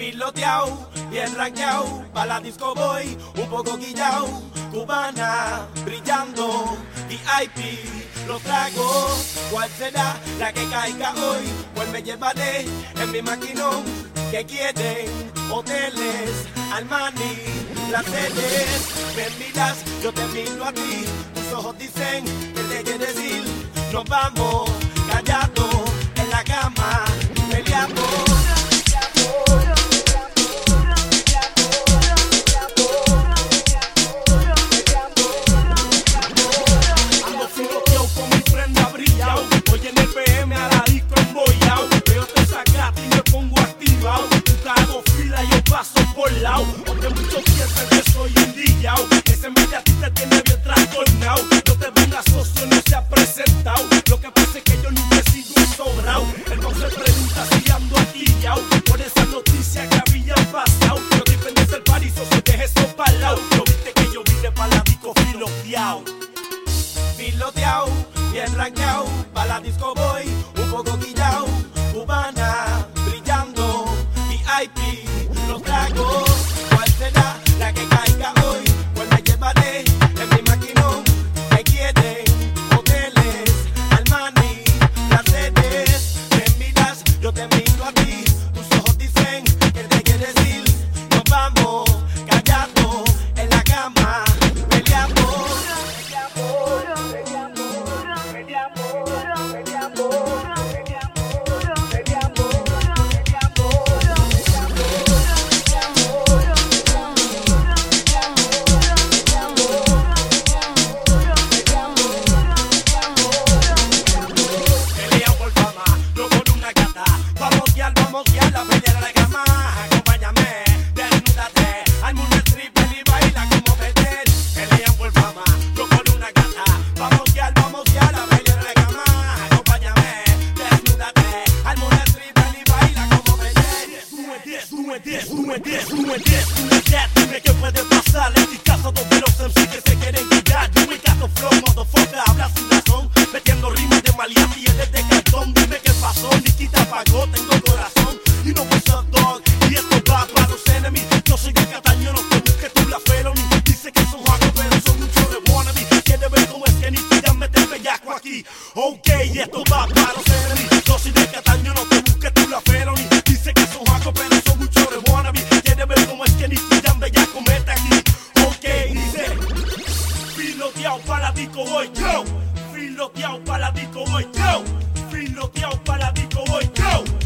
Piloteado, bien rankeado, pa' la disco voy, un poco guillao, cubana, brillando, VIP, los tragos, ¿cuál será la que caiga hoy? Pues me llevaré en mi maquinón, que quieren hoteles, Armani, placeres, me miras, yo te miro a ti, tus ojos dicen que te quieres ir, nos vamos, callado, en la cama, peleamos. Por lado Porque muchos piensan que soy un dillao Ese en vez de a ti te tiene bien trastornado No te vengas socio, no se ha presentado Lo que pasa es que yo nunca he sido un sobrao. El no se pregunta si ando yao Por esa noticia que habían pasado No dependes del parís, socio, deje eso para lado No viste que yo vine para la disco filoteao Piloteado, bien rankeado, pa' la disco voy, un poco guillao, cubana, 10, uno en 10, uno 10, uno 10 Dime qué puede pasar. En mi casa donde los MC que se quieren quitar Yo me caso flow, motherfucker, habla sin razón. Metiendo rimas de maleante y él es de cartón Dime qué pasó, ni quita apagó, tengo corazón. Y no voy dog, y esto va para los enemigos. Yo soy de Cataño, no te busques tú la felony Filoteado para la disco voy yo. Filoteado para la disco voy yo. Filoteado para la disco voy yo.